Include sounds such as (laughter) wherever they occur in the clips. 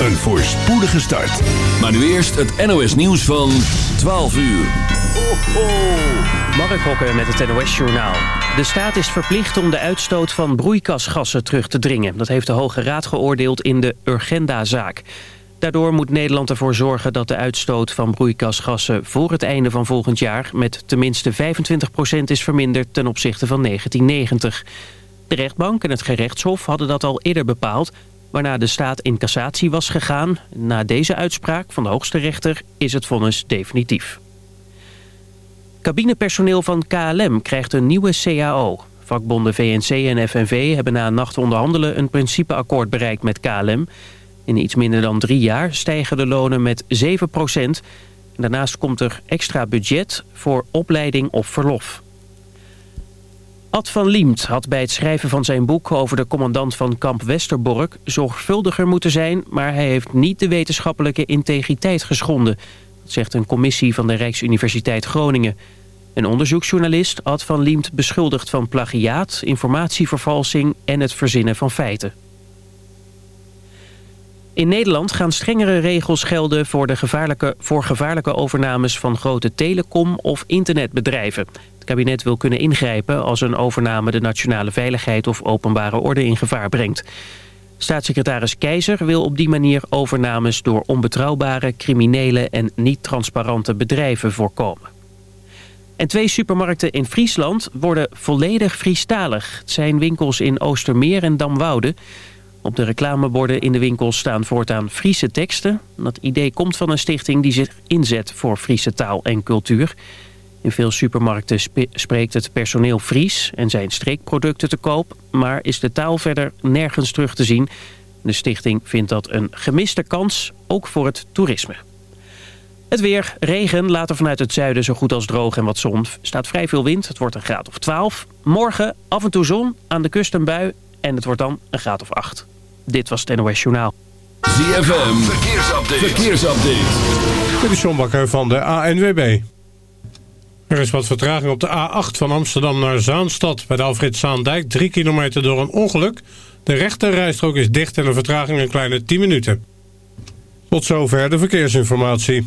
een voorspoedige start. Maar nu eerst het NOS nieuws van 12 uur. Ho, ho. Mark Hokker met het NOS Journaal. De staat is verplicht om de uitstoot van broeikasgassen terug te dringen. Dat heeft de Hoge Raad geoordeeld in de Urgenda-zaak. Daardoor moet Nederland ervoor zorgen dat de uitstoot van broeikasgassen... voor het einde van volgend jaar met tenminste 25% is verminderd ten opzichte van 1990. De rechtbank en het gerechtshof hadden dat al eerder bepaald... waarna de staat in cassatie was gegaan. Na deze uitspraak van de hoogste rechter is het vonnis definitief. Cabinepersoneel van KLM krijgt een nieuwe CAO. Vakbonden VNC en FNV hebben na een nacht onderhandelen... een principeakkoord bereikt met KLM... In iets minder dan drie jaar stijgen de lonen met 7 procent. Daarnaast komt er extra budget voor opleiding of verlof. Ad van Liemt had bij het schrijven van zijn boek over de commandant van kamp Westerbork zorgvuldiger moeten zijn, maar hij heeft niet de wetenschappelijke integriteit geschonden, dat zegt een commissie van de Rijksuniversiteit Groningen. Een onderzoeksjournalist Ad van Liemt beschuldigd van plagiaat, informatievervalsing en het verzinnen van feiten. In Nederland gaan strengere regels gelden voor, de gevaarlijke, voor gevaarlijke overnames van grote telecom- of internetbedrijven. Het kabinet wil kunnen ingrijpen als een overname de nationale veiligheid of openbare orde in gevaar brengt. Staatssecretaris Keizer wil op die manier overnames door onbetrouwbare, criminele en niet transparante bedrijven voorkomen. En twee supermarkten in Friesland worden volledig Friestalig. Het zijn winkels in Oostermeer en Damwoude. Op de reclameborden in de winkels staan voortaan Friese teksten. Dat idee komt van een stichting die zich inzet voor Friese taal en cultuur. In veel supermarkten spreekt het personeel Fries en zijn streekproducten te koop... maar is de taal verder nergens terug te zien. De stichting vindt dat een gemiste kans, ook voor het toerisme. Het weer, regen, later vanuit het zuiden zo goed als droog en wat zon. staat vrij veel wind, het wordt een graad of 12. Morgen af en toe zon, aan de kust een bui en het wordt dan een graad of 8. Dit was het NOS Journaal. ZFM, verkeersupdate. verkeersupdate. Dit is John Bakker van de ANWB. Er is wat vertraging op de A8 van Amsterdam naar Zaanstad. Bij de Alfred Zaandijk 3 kilometer door een ongeluk. De rechte rijstrook is dicht en een vertraging een kleine 10 minuten. Tot zover de verkeersinformatie.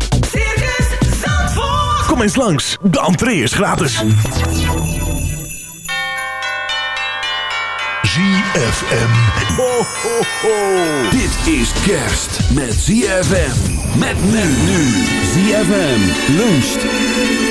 Kom eens langs, de entree is gratis. ZFM. Ho, ho, ho. Dit is kerst met ZFM. Met men nu. ZFM luncht.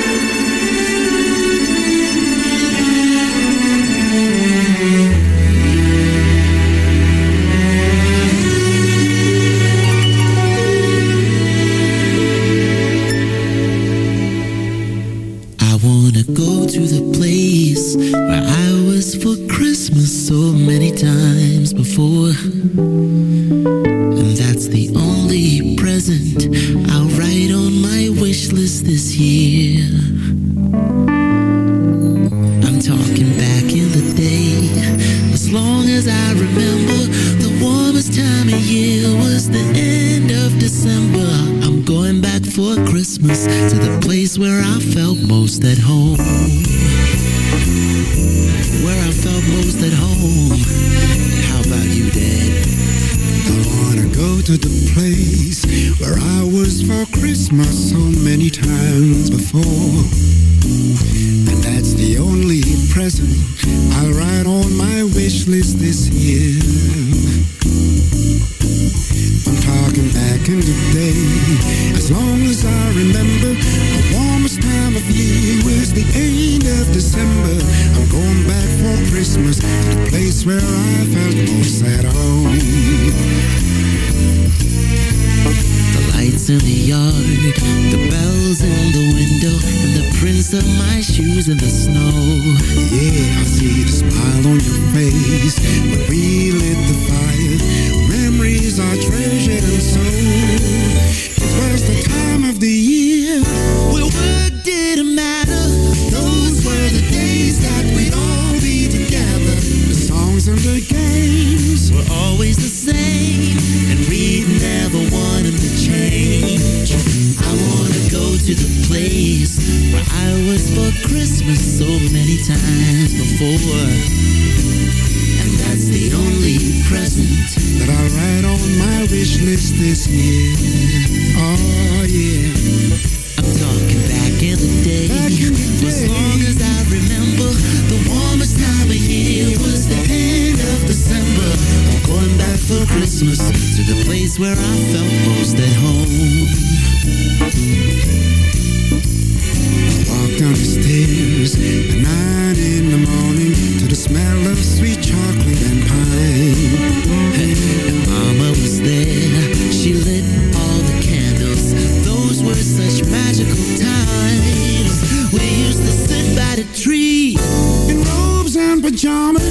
to the place where I was for Christmas so many times before. And that's pajamas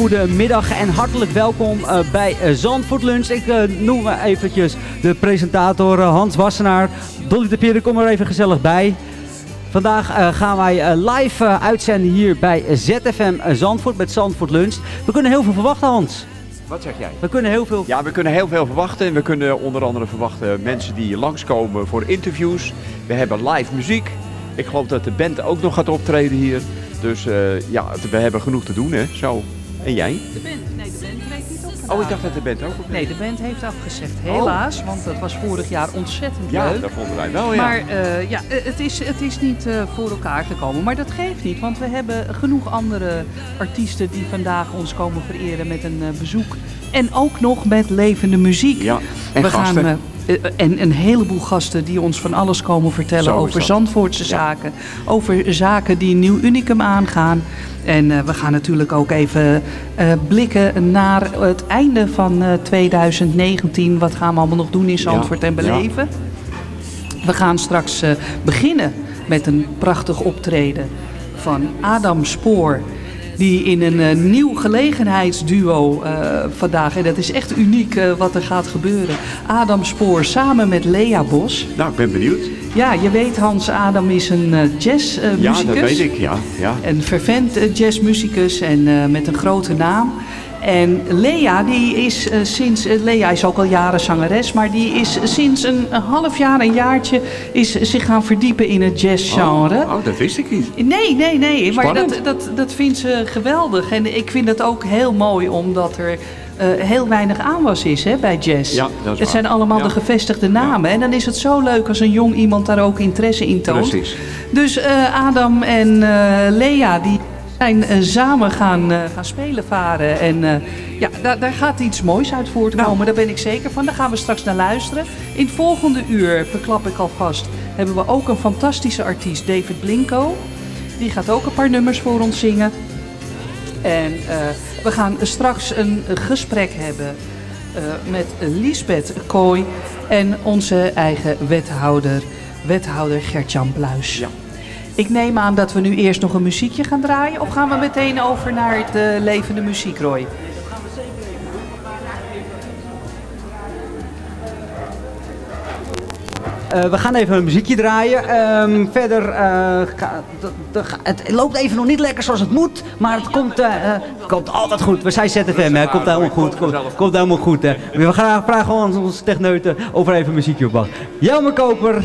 hele goede middag en hartelijk welkom eh, bij eh, Zandvoort Lunch. Ik eh, noem eventjes de presentator Hans Wassenaar. Dolly de Pierre, kom er even gezellig bij. Vandaag gaan wij live uitzenden hier bij ZFM Zandvoort met Zandvoort Lunch. We kunnen heel veel verwachten, Hans. Wat zeg jij? We kunnen heel veel... Ja, we kunnen heel veel verwachten. En we kunnen onder andere verwachten mensen die langskomen voor interviews. We hebben live muziek. Ik geloof dat de band ook nog gaat optreden hier. Dus ja, we hebben genoeg te doen, hè? Zo. En jij? De band, nee, de band treedt niet op Oh, ik dacht dat de band ook op Nee, de band heeft afgezegd. Helaas, want dat was vorig jaar ontzettend Ja, leuk. dat vonden wij wel, ja. Maar eh, ja, eh, het is, het is niet eh, voor elkaar gekomen. Maar dat geeft niet, want we hebben genoeg andere artiesten die vandaag ons komen vereren met een bezoek. En ook nog met levende muziek. Ja, en we gasten. Gaan, en een heleboel gasten die ons van alles komen vertellen Zo over. Zandvoortse Ja. zaken. Over zaken die een nieuw unicum aangaan. En eh, we gaan natuurlijk ook even eh, blikken naar het einde van eh, 2019. Wat gaan we allemaal nog doen in Zandvoort en ja. beleven? We gaan straks eh, beginnen met een prachtig optreden van Adam Spoor. Die in een eh, nieuw gelegenheidsduo eh, vandaag, en dat is echt uniek eh, wat er gaat gebeuren. Adam Spoor samen met Lea Bos. Nou, ik ben benieuwd. Ja, je weet Hans Adam is een jazzmuzikus. ja, dat weet ik, ja. ja. Een fervent eh, jazzmuzikus en met een grote naam. En Lea, die is eh, sinds. eh, Lea is ook al jaren zangeres, maar die is sinds een, een half jaar, een jaartje. is zich gaan verdiepen in het jazzgenre. Oh, oh, dat wist ik niet. Nee, nee, nee. Maar dat, dat, dat vindt ze geweldig. En ik vind het ook heel mooi omdat er eh, heel weinig aanwas is hè, bij jazz. Ja, dat is het zijn allemaal Ja. de gevestigde namen. En dan is het zo leuk als een jong iemand daar ook interesse in toont. Precies. Dus Adam en Lea die zijn eh, samen gaan, eh, gaan spelen varen. En eh, ja, daar, daar gaat iets moois uit voortkomen. Nou. Daar ben ik zeker van. Daar gaan we straks naar luisteren. In het volgende uur, verklap ik alvast, hebben we ook een fantastische artiest, David Blinko. Die gaat ook een paar nummers voor ons zingen. En we gaan straks een gesprek hebben met Lisbeth Kooi en onze eigen wethouder, wethouder Gertjan Bluis. Ik neem aan dat we nu eerst nog een muziekje gaan draaien. Of gaan we meteen over naar de levende muziek, Roy? Eh, we gaan even een muziekje draaien. Ehm, verder, eh, het loopt even nog niet lekker zoals het moet. Maar het komt, eh, het komt altijd goed. We zijn ZFM, hè. Komt helemaal goed. Komt, helemaal goed, hè. We gaan vragen aan onze techneuten of er even muziekje op mag. Jelme Koper,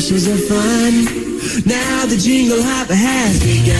fun. Now the jingle hop has begun.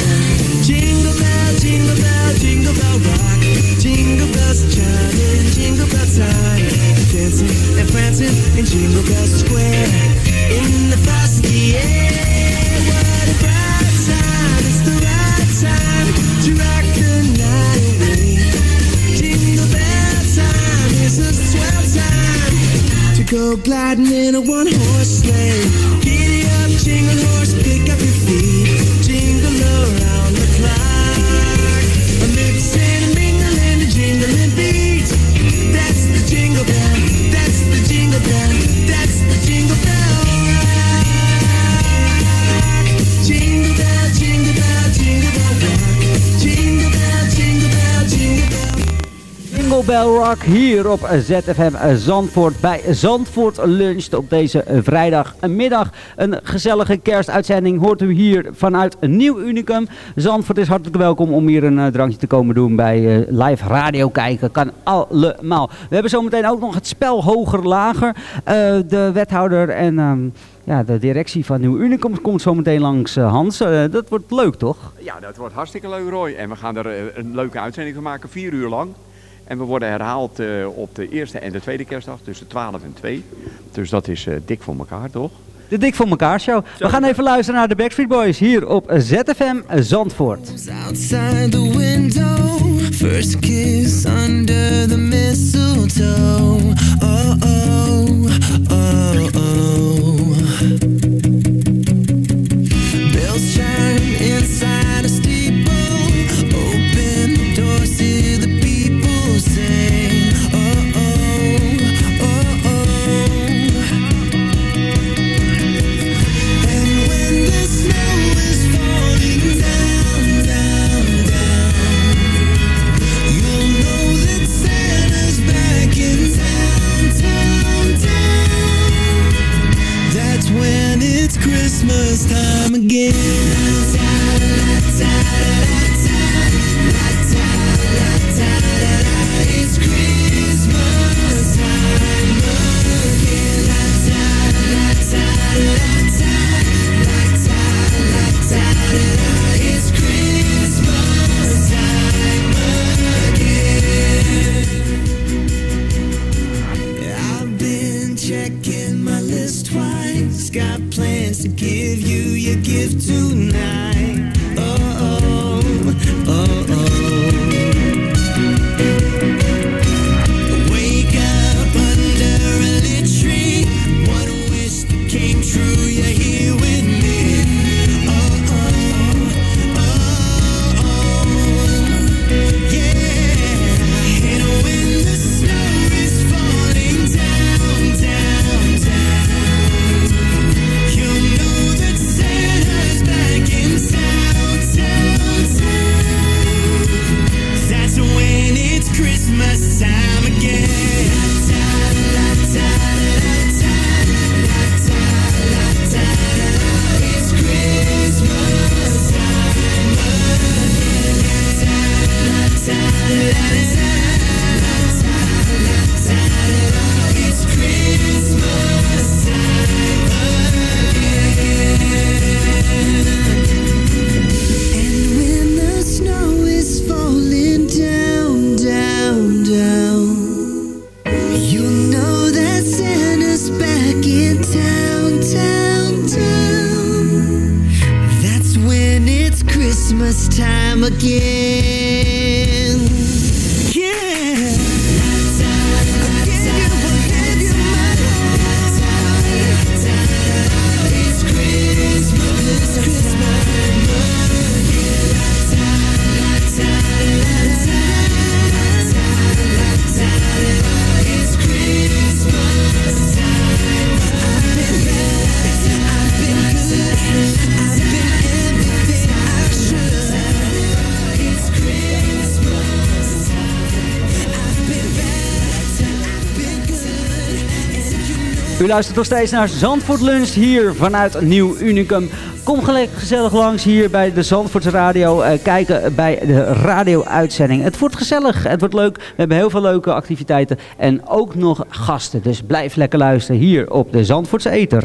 Bell Rock hier op ZFM Zandvoort bij Zandvoort Lunch op deze vrijdagmiddag. Een gezellige kerstuitzending hoort u hier vanuit Nieuw Unicum. Zandvoort is hartelijk welkom om hier een eh, drankje te komen doen bij eh, live radio kijken. Kan allemaal. We hebben zometeen ook nog het spel hoger lager. Eh, de wethouder en ehm, ja, de directie van Nieuw Unicum komt zometeen langs eh, Hans. Dat wordt leuk toch? Ja, dat wordt hartstikke leuk Roy. En we gaan er een leuke uitzending van maken, vier uur lang. En we worden herhaald eh, op de eerste en de tweede kerstdag tussen 12 en 2. Dus dat is eh, dik voor elkaar, toch? De Dik voor elkaar show. We gaan even luisteren naar de Backstreet Boys hier op ZFM Zandvoort. outside the window. First kiss under the mistletoe. Oh oh, oh oh. Again. U luistert nog steeds naar Zandvoort Lunch hier vanuit Nieuw Unicum. Kom gelijk gezellig langs hier bij de Zandvoortse Radio. eh, kijken bij de radio-uitzending. Het wordt gezellig, het wordt leuk. We hebben heel veel leuke activiteiten en ook nog gasten. Dus blijf lekker luisteren hier op de Zandvoortse Eter.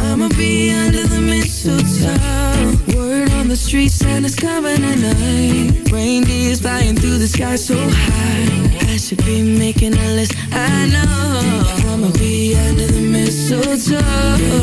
I'ma be under the mistletoe. Word on the street, Santa's coming tonight Reindeer's flying through the sky so high. I should be making a list, I know. I'ma be under the mistletoe.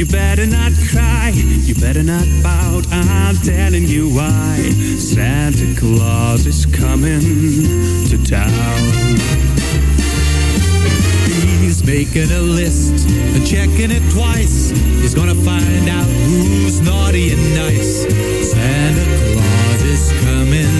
You better not cry, you better not pout. I'm telling you why. Santa Claus is coming to town. He's making a list and checking it twice. He's gonna find out who's naughty and nice. Santa Claus is coming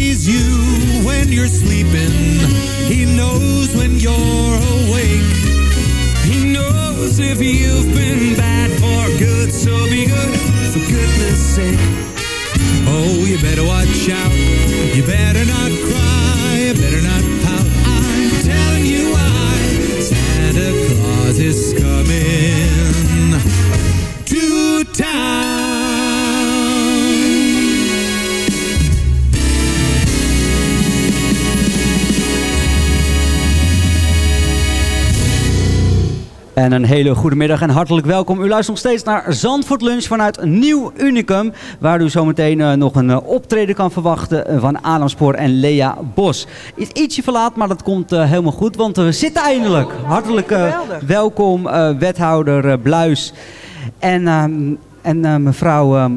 Sees you when you're sleeping. He knows when you're awake. He knows if you've been bad or good. So be good, for goodness sake. Oh, you better watch out. You better not cry. You better not pout. En een hele goede middag en hartelijk welkom. U luistert nog steeds naar Zandvoort Lunch vanuit Nieuw Unicum. Waar u zometeen eh, nog een eh, optreden kan verwachten eh, van Adam Spoor en Lea Bos. Is ietsje verlaat, maar dat komt helemaal goed, want we zitten eindelijk. Hartelijk welkom, wethouder Bluis. En, ehm, en mevrouw ehm,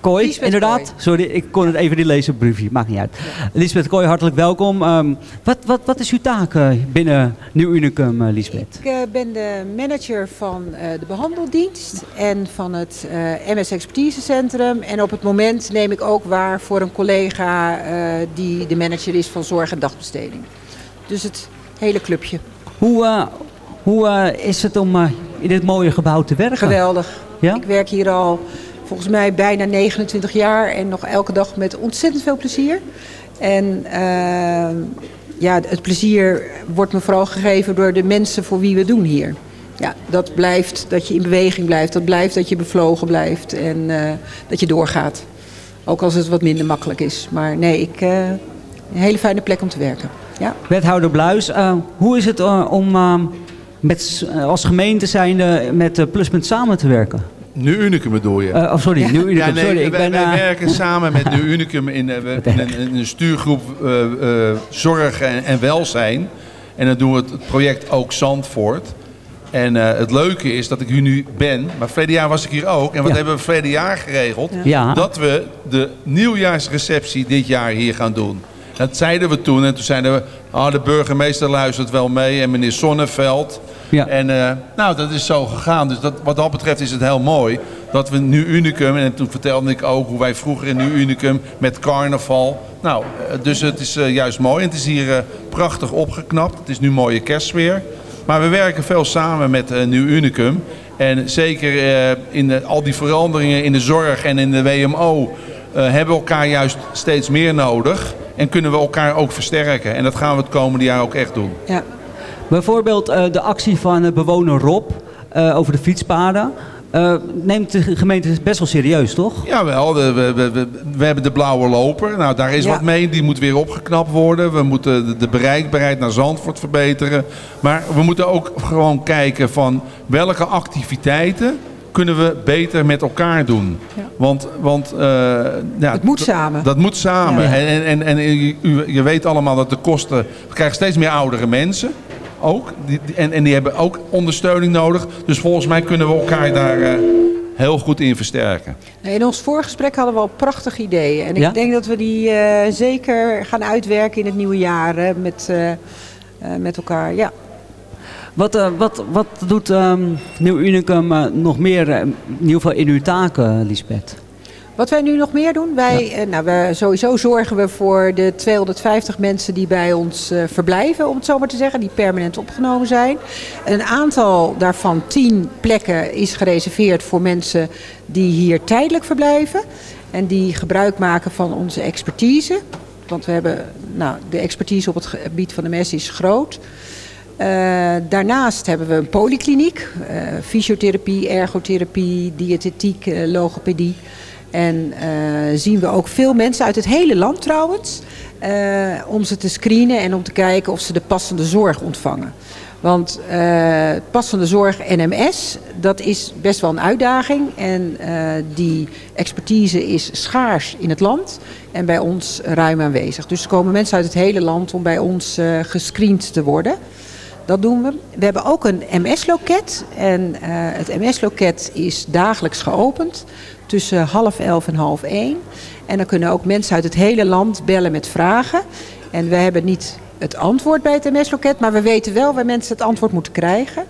Kooi, inderdaad. Kooi. Sorry, ik kon het even niet lezen op briefje. Maakt niet uit. Lisbeth Kooi, hartelijk welkom. Ehm, wat, wat, wat is uw taak eh, binnen Nieuw Unicum, eh, Lisbeth? Ik eh, ben de manager van de behandeldienst en van het MS Expertise Centrum. En op het moment neem ik ook waar voor een collega die de manager is van zorg en dagbesteding. Dus het hele clubje. Hoe, hoe is het om in dit mooie gebouw te werken? Geweldig. Ja? Ik werk hier al volgens mij bijna 29 jaar en nog elke dag met ontzettend veel plezier. En eh, ja, het plezier wordt me vooral gegeven door de mensen voor wie we doen hier. Ja, dat blijft dat je in beweging blijft, dat blijft dat je bevlogen blijft en eh, dat je doorgaat. Ook als het wat minder makkelijk is. Maar nee, ik, eh, een hele fijne plek om te werken. Ja. Wethouder Bluis, hoe is het om met, als gemeente zijnde met Pluspunt samen te werken? Nu Unicum bedoel je? Eh, oh, sorry, Nu Unicum, Ja, nee, sorry, ik wij, ben, wij eh, werken (laughs) samen met Nu Unicum in, eh, we- in, een, in een stuurgroep eh, eh, zorg en, en welzijn. En dan doen we het, het project ook Zandvoort. En eh, het leuke is dat ik hier nu ben, maar verleden jaar was ik hier ook. En wat Ja. hebben we verleden jaar geregeld? Ja. Dat we de nieuwjaarsreceptie dit jaar hier gaan doen. Dat zeiden we toen en toen zeiden we, ah, de burgemeester luistert wel mee en meneer Sonneveld. Ja. En eh, nou, dat is zo gegaan. Dus dat, wat dat betreft is het heel mooi dat we nu Unicum, en toen vertelde ik ook hoe wij vroeger in nu Unicum met carnaval. Nou, eh, dus het is eh, juist mooi. En het is hier eh, prachtig opgeknapt. Het is nu mooie kerstsfeer. Maar we werken veel samen met eh Nieuw Unicum. En zeker eh, in de, al die veranderingen in de zorg en in de WMO eh, hebben we elkaar juist steeds meer nodig. En kunnen we elkaar ook versterken. En dat gaan we het komende jaar ook echt doen. Ja. Bijvoorbeeld eh, de actie van eh, bewoner Rob eh, over de fietspaden. Eh, neemt de gemeente best wel serieus, toch? Jawel, we, we, we, we hebben de blauwe loper. Nou, daar is Ja. wat mee. Die moet weer opgeknapt worden. We moeten de, de bereikbaarheid naar Zandvoort verbeteren. Maar we moeten ook gewoon kijken van welke activiteiten kunnen we beter met elkaar doen. Want, want uh, ja, Het moet samen. Dat moet samen. Ja. En, en, en u- je weet allemaal dat de kosten... We krijgen steeds meer oudere mensen. Ook. Die, die- en, en die hebben ook ondersteuning nodig. Dus volgens mij kunnen we elkaar daar eh, heel goed in versterken. Nee, In ons voorgesprek hadden we al prachtige ideeën. En ik Ja? denk dat we die eh, zeker gaan uitwerken in het nieuwe jaar hè, met, eh, eh, met elkaar. Ja. Wat, eh, wat, wat doet ehm, Nieuw Unicum nog meer, in ieder geval in uw taken, Lisbeth? Wat wij nu nog meer doen, wij, eh, nou, we, sowieso zorgen we voor de 250 mensen die bij ons eh, verblijven, om het zo maar te zeggen, die permanent opgenomen zijn. Een aantal daarvan, 10 plekken, is gereserveerd voor mensen die hier tijdelijk verblijven en die gebruik maken van onze expertise. Want we hebben, nou, de expertise op het gebied van de mes is groot. Eh, daarnaast hebben we een polykliniek, fysiotherapie, ergotherapie, diëtetiek, logopedie. En eh, zien we ook veel mensen uit het hele land trouwens, eh, om ze te screenen en om te kijken of ze de passende zorg ontvangen. Want eh, passende zorg NMS, dat is best wel een uitdaging. En die expertise is schaars in het land en bij ons ruim aanwezig. Dus er komen mensen uit het hele land om bij ons gescreend te worden. Dat doen we. We hebben ook een MS-loket. En het MS-loket is dagelijks geopend tussen half elf en half één. En dan kunnen ook mensen uit het hele land bellen met vragen. En we hebben niet het antwoord bij het MS-loket, maar we weten wel waar mensen het antwoord moeten krijgen.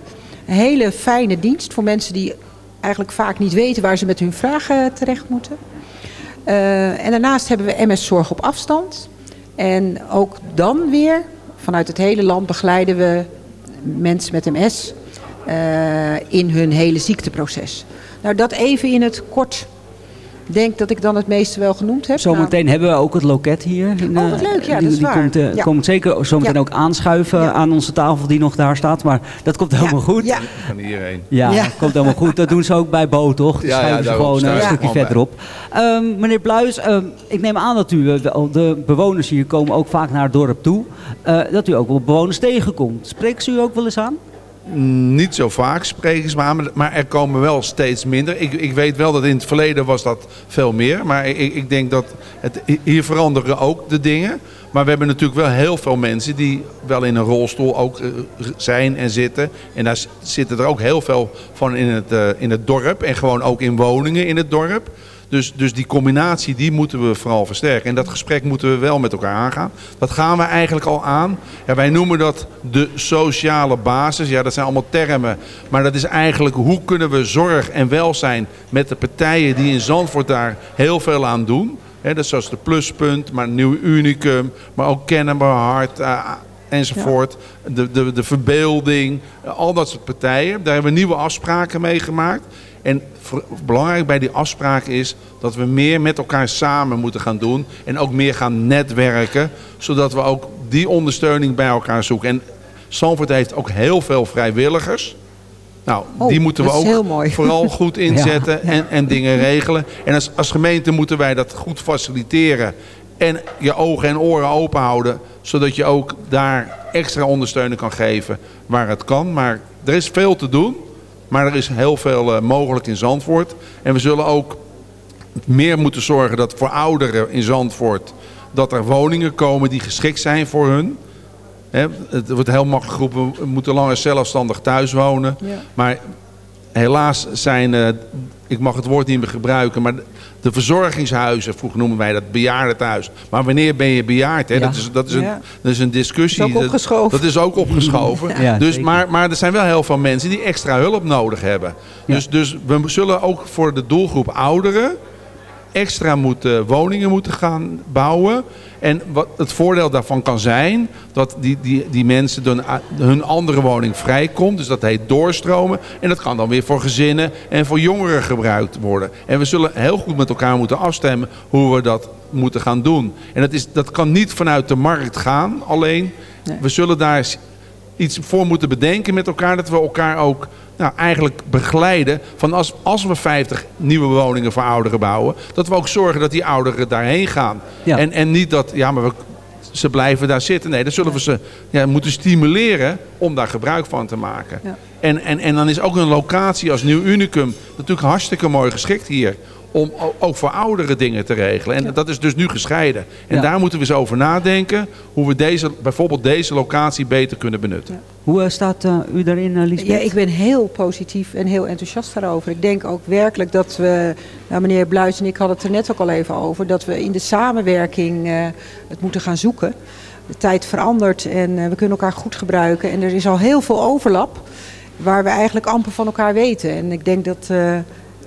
Een hele fijne dienst voor mensen die eigenlijk vaak niet weten waar ze met hun vragen terecht moeten. Eh, en daarnaast hebben we MS-zorg op afstand. En ook dan weer, vanuit het hele land begeleiden we mensen met MS eh, in hun hele ziekteproces. Nou, dat even in het kort. Ik denk dat ik dan het meeste wel genoemd heb. Zometeen hebben we ook het loket hier. In, Oh, eh, wat leuk, ja, die, dat is die waar. Komt, eh, Ja. komt zeker zometeen Ja. ook aanschuiven aan onze tafel die nog daar staat. Maar dat komt helemaal goed. Ja. Van hierheen. Ja, Ja. dat komt helemaal goed. Dat doen ze ook bij Bo, toch? Dan Ja, ja, schuiven ze gewoon eh, een stukje verderop. Ehm, meneer Bluis, ehm, ik neem aan dat u, eh, wel- de bewoners hier komen ook vaak naar het dorp toe. eh, dat u ook wel bewoners tegenkomt. Spreekt ze u ook wel eens aan? Niet zo vaak aan, maar- er komen wel steeds minder. Ik, ik weet wel dat in het verleden was dat veel meer. Maar ik, ik denk dat het, hier veranderen ook de dingen. Maar we hebben natuurlijk wel heel veel mensen die wel in een rolstoel ook eh, zijn en zitten. En daar zitten er ook heel veel van in het, eh, in het dorp. En gewoon ook in woningen in het dorp. Dus, dus die combinatie die moeten we vooral versterken. En dat gesprek moeten we wel met elkaar aangaan. Dat gaan we eigenlijk al aan. Ja, wij noemen dat de sociale basis. Ja, dat zijn allemaal termen. Maar dat is eigenlijk hoe kunnen we zorg en welzijn met de partijen die in Zandvoort daar heel veel aan doen. Dat is zoals de Pluspunt, maar Nieuw Unicum, maar ook Kennemer Hart eh, enzovoort. De, de, de verbeelding, eh, al dat soort partijen. Daar hebben we nieuwe afspraken mee gemaakt. En voor- belangrijk bij die afspraken is dat we meer met elkaar samen moeten gaan doen. En ook meer gaan netwerken. Zodat we ook die ondersteuning bij elkaar zoeken. En Zandvoort heeft ook heel veel vrijwilligers. Nou, Oh, die moeten we ook (laughs) vooral goed inzetten Ja. En, en dingen regelen. En als, als gemeente moeten wij dat goed faciliteren. En je ogen en oren open houden. Zodat je ook daar extra ondersteuning kan geven waar het kan. Maar er is veel te doen. Maar er is heel veel eh, mogelijk in Zandvoort. En we zullen ook meer moeten zorgen dat voor ouderen in Zandvoort... dat er woningen komen die geschikt zijn voor hun. Hè, het wordt heel makkelijk geroepen, we moeten langer zelfstandig thuis wonen. Ja. Maar helaas zijn, eh, ik mag het woord niet meer gebruiken, maar de- verzorgingshuizen, vroeger noemen wij dat bejaardentehuis. Maar wanneer ben je bejaard? Hè? Ja. Dat, is, dat, is een, Ja. dat is een discussie. Is ook opgeschoven. Dat, dat is ook opgeschoven. (laughs) Ja, dus, maar, maar er zijn wel heel veel mensen die extra hulp nodig hebben. Dus, dus we zullen ook voor de doelgroep ouderen extra moeten, woningen moeten gaan bouwen. En wat het voordeel daarvan kan zijn, dat die, die, die mensen hun, hun andere woning vrijkomt. Dus dat heet doorstromen. En dat kan dan weer voor gezinnen en voor jongeren gebruikt worden. En we zullen heel goed met elkaar moeten afstemmen hoe we dat moeten gaan doen. En dat, is, dat kan niet vanuit de markt gaan alleen. We zullen daar iets voor moeten bedenken met elkaar. Dat we elkaar ook nou, eigenlijk begeleiden. Van als, als we 50 nieuwe woningen voor ouderen bouwen. Dat we ook zorgen dat die ouderen daarheen gaan. Ja. En, en niet dat, ja, maar we, ze blijven daar zitten. Nee, dan zullen we ze ja, moeten stimuleren om daar gebruik van te maken. Ja. En, en, en dan is ook een locatie als Nieuw Unicum natuurlijk hartstikke mooi geschikt hier. Om ook voor oudere dingen te regelen. En dat is dus nu gescheiden. En Ja. daar moeten we eens over nadenken. Hoe we deze, bijvoorbeeld deze locatie beter kunnen benutten. Hoe eh, staat eh, u daarin, uh, Lisbeth? Ja, ik ben heel positief en heel enthousiast daarover. Ik denk ook werkelijk dat we, nou, meneer Bluis en ik hadden het er net ook al even over, dat we in de samenwerking eh, het moeten gaan zoeken. De tijd verandert en eh, we kunnen elkaar goed gebruiken. En er is al heel veel overlap waar we eigenlijk amper van elkaar weten. En ik denk dat eh,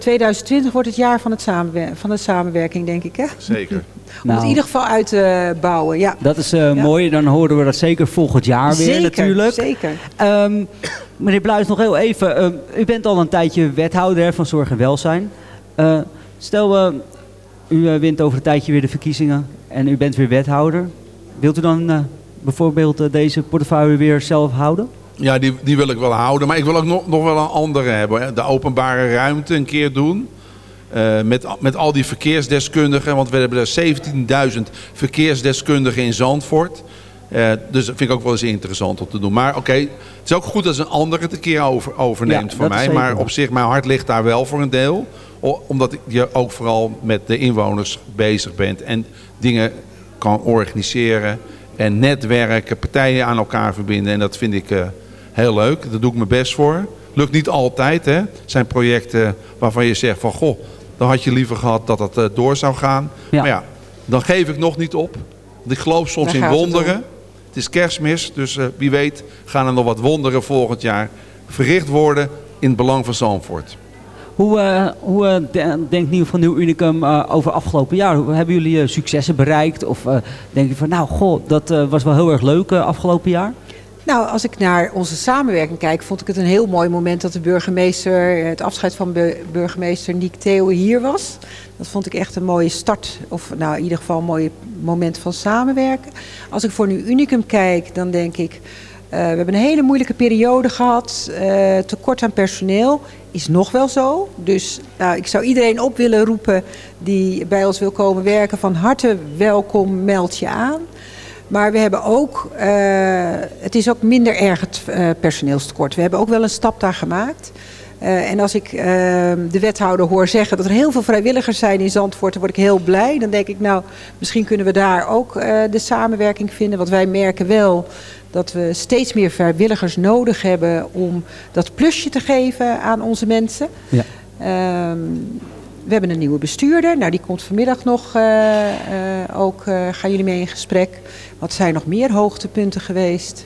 2020 wordt het jaar van, het samenwer- van de samenwerking, denk ik. Hè? Zeker. Om Nou. het in ieder geval uit te bouwen, ja. Dat is eh, mooi, dan horen we dat zeker volgend jaar weer Zeker, natuurlijk. zeker. Ehm, meneer Bluis, nog heel even. ehm, u bent al een tijdje wethouder van Zorg en Welzijn. Eh, stel, eh, u wint over een tijdje weer de verkiezingen en u bent weer wethouder. Wilt u dan eh, bijvoorbeeld deze portefeuille weer zelf houden? Ja, die, die wil ik wel houden. Maar ik wil ook nog, nog wel een andere hebben. Hè. De openbare ruimte een keer doen. Eh, met, met al die verkeersdeskundigen. Want we hebben er 17.000 verkeersdeskundigen in Zandvoort. Eh, dus dat vind ik ook wel eens interessant om te doen. Maar oké, het is ook goed als een ander het een keer over, overneemt Ja, van mij. Maar op zich, mijn hart ligt daar wel voor een deel. Omdat je ook vooral met de inwoners bezig bent. En dingen kan organiseren. En netwerken, partijen aan elkaar verbinden. En dat vind ik eh, heel leuk. Daar doe ik mijn best voor. Lukt niet altijd. Hè. Het zijn projecten waarvan je zegt van... Goh, dan had je liever gehad dat het eh, door zou gaan. Maar ja, dan geef ik nog niet op. Want ik geloof soms Daar in het wonderen. Het is kerstmis, dus eh, wie weet gaan er nog wat wonderen volgend jaar verricht worden in het belang van Zandvoort. Hoe, eh, hoe de- denkt Nieuw van Nieuw Unicum eh, over afgelopen jaar? Hoe- Hebben jullie eh, successen bereikt? Of eh, denk je van, nou goh, dat eh, was wel heel erg leuk eh, afgelopen jaar? Nou, als ik naar onze samenwerking kijk, vond ik het een heel mooi moment dat de burgemeester, het afscheid van bu- burgemeester Niek Theo hier was. Dat vond ik echt een mooie start, of nou in ieder geval een mooi moment van samenwerken. Als ik voor nu Unicum kijk, dan denk ik, eh, we hebben een hele moeilijke periode gehad. eh, tekort aan personeel is nog wel zo. Dus nou, ik zou iedereen op willen roepen die bij ons wil komen werken. Van harte welkom, meld je aan. Maar we hebben ook, eh, het is ook minder erg het eh, personeelstekort. We hebben ook wel een stap daar gemaakt. Eh, en als ik de wethouder hoor zeggen dat er heel veel vrijwilligers zijn in Zandvoort, dan word ik heel blij. Dan denk ik, nou, misschien kunnen we daar ook de samenwerking vinden. Want wij merken wel dat we steeds meer vrijwilligers nodig hebben om dat plusje te geven aan onze mensen. Ja. Ehm, we hebben een nieuwe bestuurder. Nou, die komt vanmiddag nog ook. eh, gaan jullie mee in gesprek? Wat zijn nog meer hoogtepunten geweest?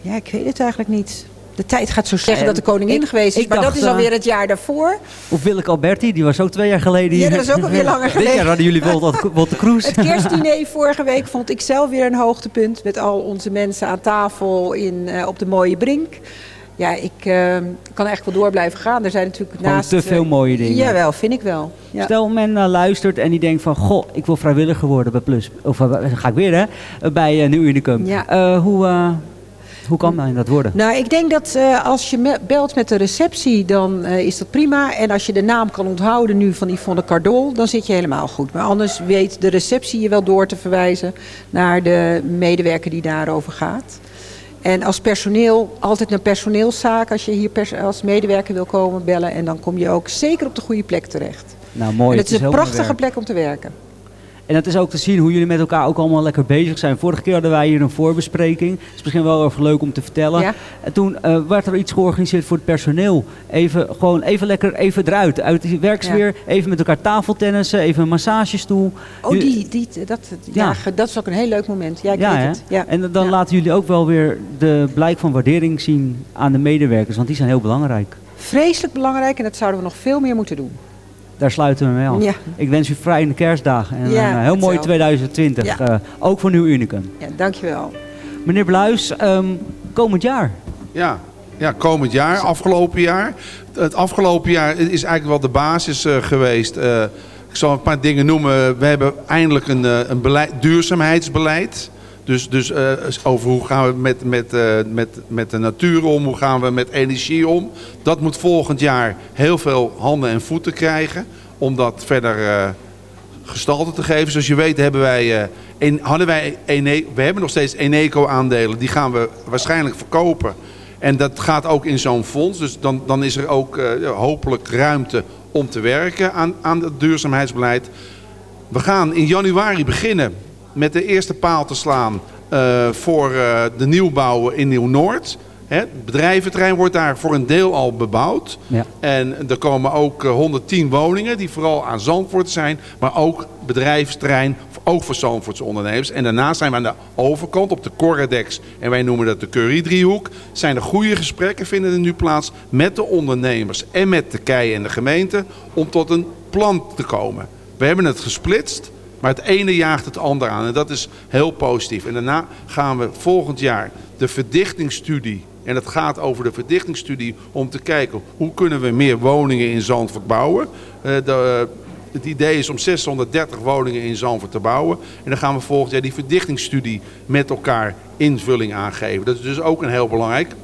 Ja, ik weet het eigenlijk niet. De tijd gaat zo zeggen dat de koningin ik- geweest is, ik maar dacht, dat is eh, alweer het jaar daarvoor. Of Willeke Alberti, die was ook twee jaar geleden Ja, dat is ook alweer langer (laughs) Dit geleden. jaar hadden jullie bijvoorbeeld Wolter Kroes. Het kerstdiner vorige week vond ik zelf weer een hoogtepunt. Met al onze mensen aan tafel in, eh, op de mooie brink. Ja, ik eh, kan eigenlijk wel door blijven gaan. Er zijn natuurlijk Gewoon naast... te veel eh, mooie dingen. Jawel, vind ik wel. Ja. Stel men eh, luistert en die denkt van, goh, ik wil vrijwilliger worden bij Plus. Of eh, ga ik weer hè, bij Nieuw Unicum. Ja. Hoe, hoe kan mij dat worden? Nou, ik denk dat als je me- belt met de receptie, dan is dat prima. En als je de naam kan onthouden nu van Yvonne Cardol, dan zit je helemaal goed. Maar anders weet de receptie je wel door te verwijzen naar de medewerker die daarover gaat. En als personeel, altijd een personeelszaak. Als je hier als medewerker wil komen bellen. En dan kom je ook zeker op de goede plek terecht. Nou, mooi. en het is heel een prachtige werk. plek om te werken. En het is ook te zien hoe jullie met elkaar ook allemaal lekker bezig zijn. Vorige keer hadden wij hier een voorbespreking. Het is misschien wel erg leuk om te vertellen. Ja. En toen eh, werd er iets georganiseerd voor het personeel. Even, gewoon even lekker even eruit. Uit die werksfeer. Even met elkaar tafeltennissen. Even een massagestoel. Oh, die, die, dat, ja. Dat is ook een heel leuk moment. Ja, ik weet hè? het. Ja. En dan laten jullie ook wel weer de blijk van waardering zien aan de medewerkers. Want die zijn heel belangrijk. Vreselijk belangrijk en dat zouden we nog veel meer moeten doen. Daar sluiten we mee af. Ja. Ik wens u fijne kerstdagen. En Ja, een heel mooi hetzelfde. 2020. Ja. eh, ook voor Nieuw Unicum. Ja, dankjewel. Meneer Bluis, ehm, komend jaar. Ja, ja, komend jaar, afgelopen jaar. Het afgelopen jaar is eigenlijk wel de basis eh, geweest. Eh, ik zal een paar dingen noemen. We hebben eindelijk een, eh, een beleid, duurzaamheidsbeleid. Dus, dus eh, over hoe gaan we met, met, eh, met, met de natuur om, hoe gaan we met energie om. Dat moet volgend jaar heel veel handen en voeten krijgen. Om dat verder eh, gestalte te geven. Zoals je weet hebben wij, hadden wij we hebben nog steeds Eneco aandelen. Die gaan we waarschijnlijk verkopen. En dat gaat ook in zo'n fonds. Dus dan, dan is er ook hopelijk ruimte om te werken aan, aan het duurzaamheidsbeleid. We gaan in januari beginnen met de eerste paal te slaan eh, voor eh, de nieuwbouw in Nieuw-Noord. Het bedrijventerrein wordt daar voor een deel al bebouwd. Ja. En er komen ook eh, 110 woningen die vooral aan Zandvoort zijn. Maar ook bedrijfsterrein, ook voor Zandvoortse ondernemers. En daarnaast zijn we aan de overkant op de Corredex. En wij noemen dat de Curry-driehoek. Zijn er goede gesprekken vinden er nu plaats met de ondernemers en met de KEI en de gemeente. Om tot een plan te komen. We hebben het gesplitst. Maar het ene jaagt het ander aan en dat is heel positief. En daarna gaan we volgend jaar de verdichtingsstudie. En het gaat over de verdichtingsstudie om te kijken hoe kunnen we meer woningen in Zandvoort bouwen. Eh, het idee is om 630 woningen in Zandvoort te bouwen. En dan gaan we volgend jaar die verdichtingsstudie met elkaar invulling aangeven. Dat is dus ook een heel belangrijk.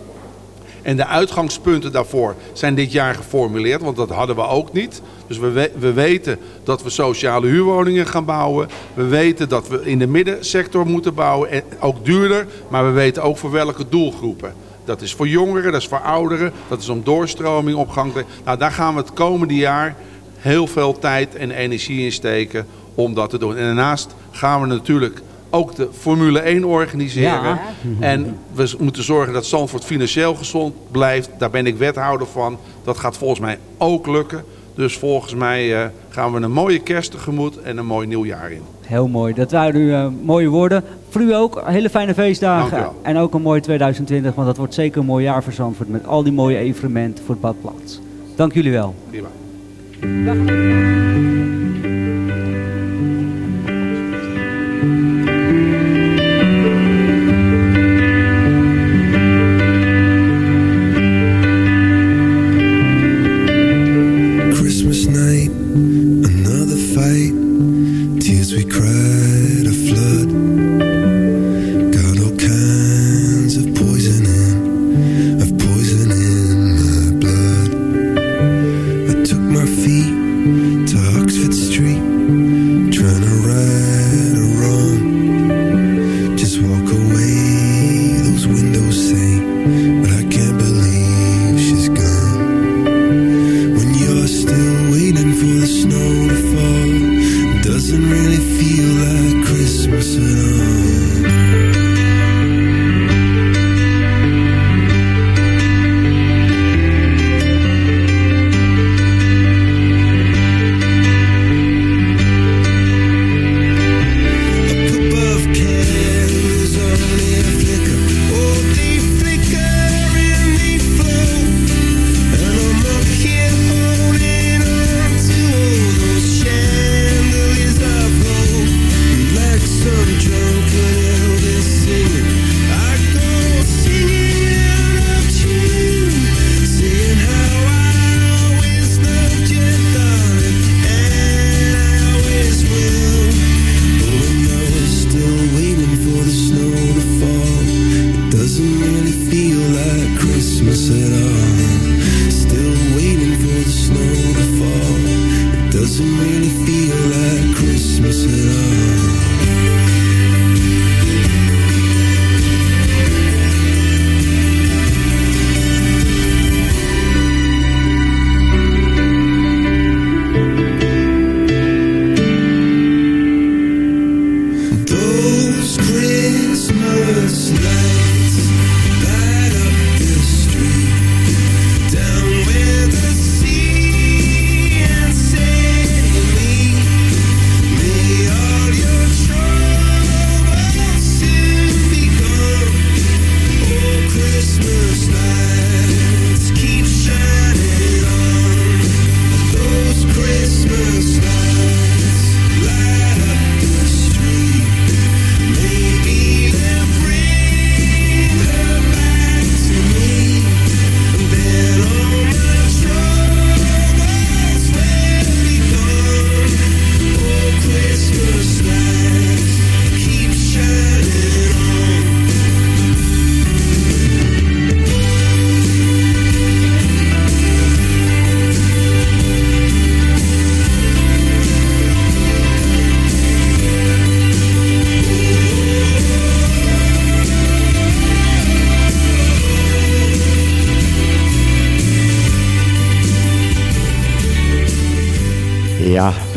En de uitgangspunten daarvoor zijn dit jaar geformuleerd, want dat hadden we ook niet. Dus we, we, we weten dat we sociale huurwoningen gaan bouwen. We weten dat we in de middensector moeten bouwen, en ook duurder. Maar we weten ook voor welke doelgroepen. Dat is voor jongeren, dat is voor ouderen, dat is om doorstroming op gang te Nou, daar gaan we het komende jaar heel veel tijd en energie in steken om dat te doen. En daarnaast gaan we natuurlijk ook de Formule 1 organiseren. Ja. En we moeten zorgen dat Zandvoort financieel gezond blijft. Daar ben ik wethouder van. Dat gaat volgens mij ook lukken. Dus volgens mij eh, gaan we een mooie kerst tegemoet en een mooi nieuwjaar in. Heel mooi. Dat waren u eh, mooie woorden. Voor u ook hele fijne feestdagen. En ook een mooi 2020, want dat wordt zeker een mooi jaar voor Zandvoort. Met al die mooie evenementen voor het badplaats. Dank jullie wel. Prima.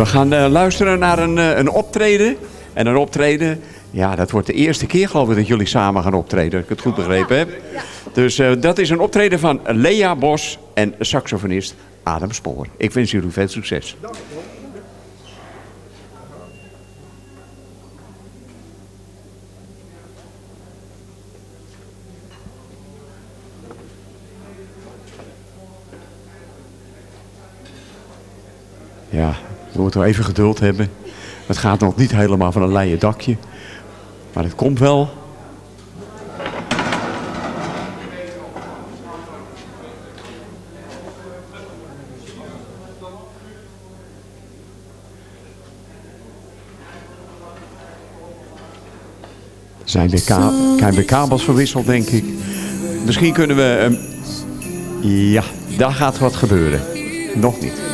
We gaan eh, luisteren naar een, eh, een optreden. En een optreden, ja, dat wordt de eerste keer geloof ik dat jullie samen gaan optreden. Dat ik het goed begrepen heb. Dus eh, dat is een optreden van Lea Bos en saxofonist Adam Spoor. Ik wens jullie veel succes. Ja, even geduld hebben. Het gaat nog niet helemaal van een leien dakje. Maar het komt wel. Zijn weer, ka kabels verwisseld, denk ik. Misschien kunnen we... ehm, ja, daar gaat wat gebeuren. Nog niet.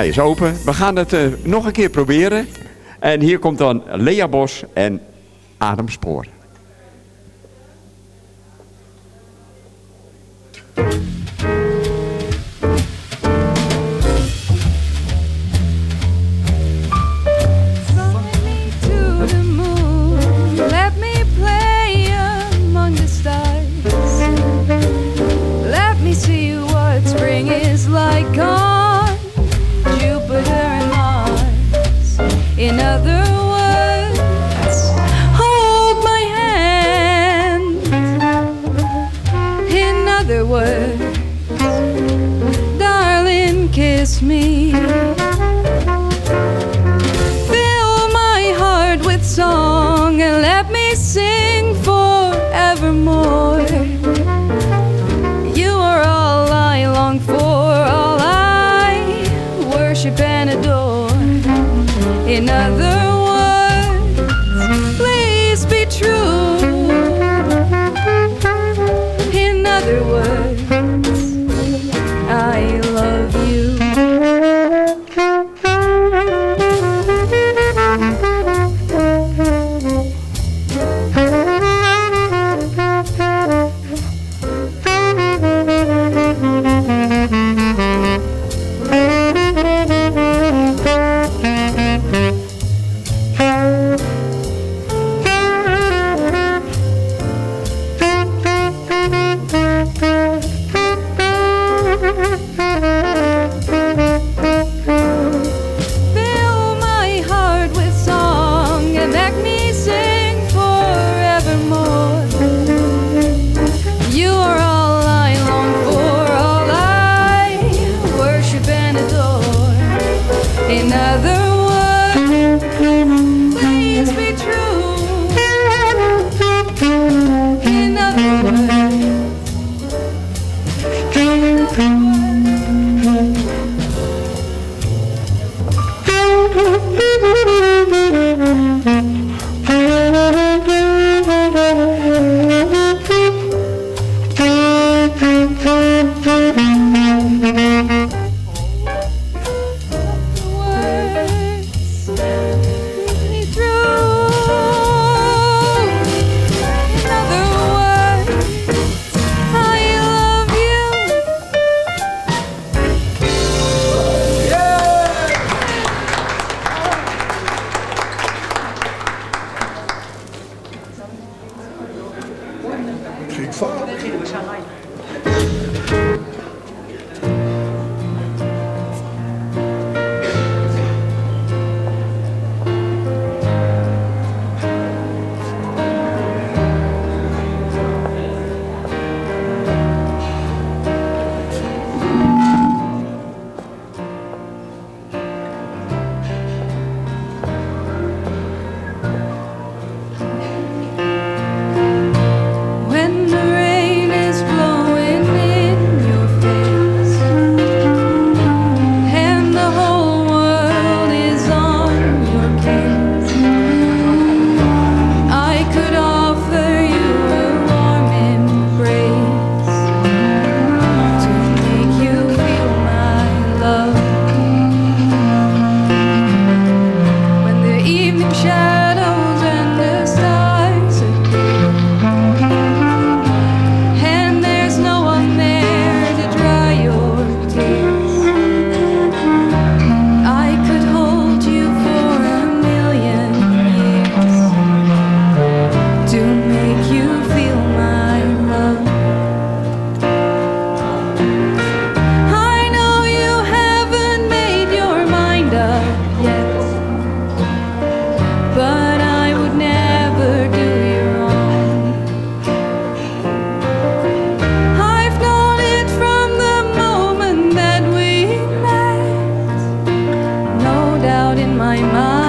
Hij is open. We gaan het eh, nog een keer proberen. En hier komt dan Lea Bos en Adam Spoor. my mind.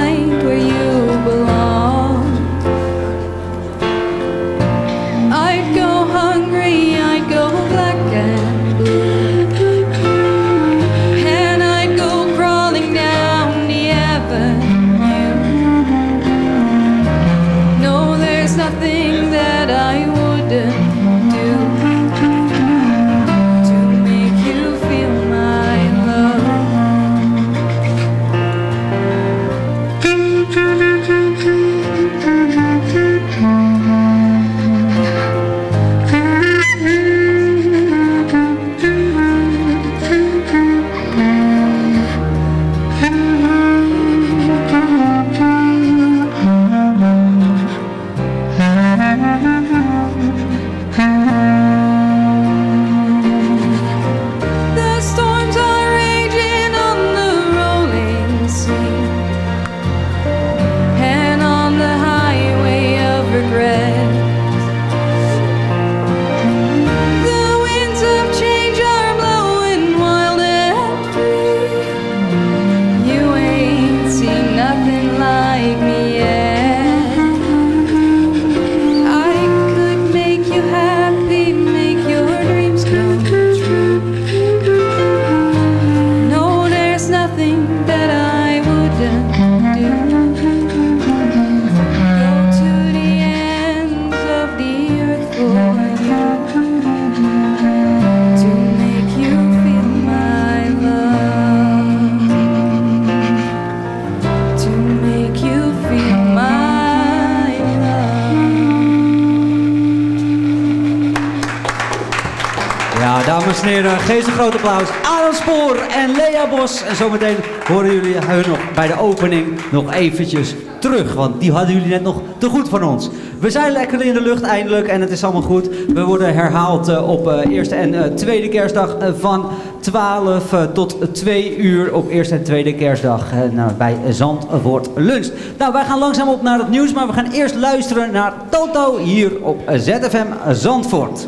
Dames en heren, geef een groot applaus. Adam Spoor en Lea Bos. En zometeen horen jullie hun nog bij de opening nog eventjes terug. Want die hadden jullie net nog te goed van ons. We zijn lekker in de lucht eindelijk en het is allemaal goed. We worden herhaald eh, op eh, eerste en eh, tweede kerstdag van 12 eh, tot 2 uur op eerste en tweede kerstdag bij Zandvoort Lunch. Nou, wij gaan langzaam op naar het nieuws, maar we gaan eerst luisteren naar Toto hier op ZFM Zandvoort.